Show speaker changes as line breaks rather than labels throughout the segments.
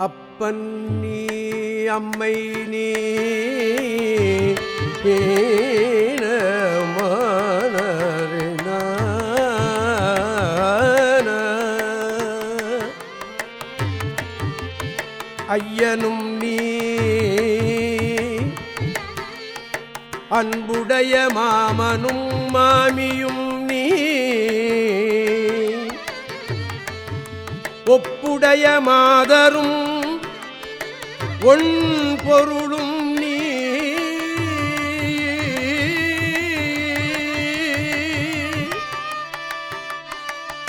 அப்பன் நீ அம்மை நீ ஐயனும் நீ அன்புடைய மாமனும் மாமியும் ஒப்புடைய மாதரும் ஒன் பொருளும் நீ.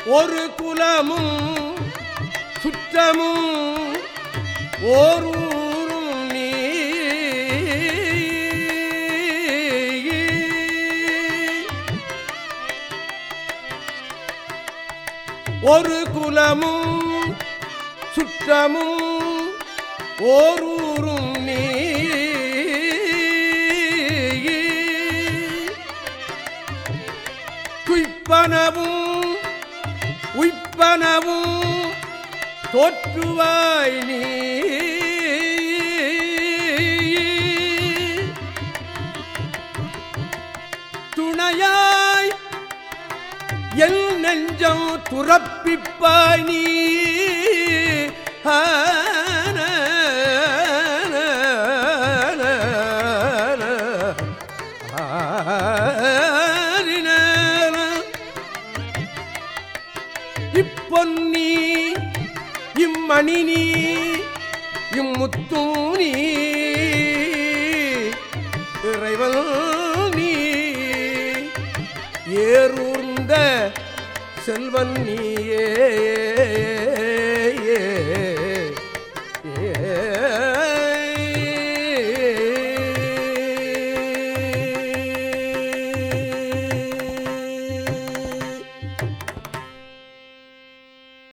ஒரு குலமும் சுற்றமும் ஓரூரும் நீ. ஒரு குலமும் சுற்றமும் ஓரூரும் நீ குய்ப்பனவும் உய்ப்பனவும் தோற்றுவாய் நீ துணையாய் எல் நெஞ்சம் துறப்பிப்பாய் நீ இப்பொன்னி இம்மணி நீ இம்முத்தூ நீ இறைவன் நீ ஏறூர்ந்த செல்வன் நீயே.